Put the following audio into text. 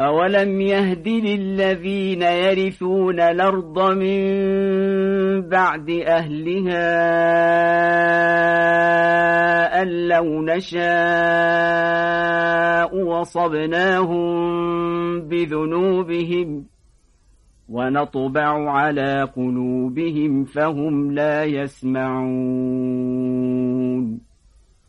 أولم يهد للذين يرثون الأرض من بعد أهلها أن لو نشاء وصبناهم بذنوبهم ونطبع على قلوبهم فهم لا يسمعون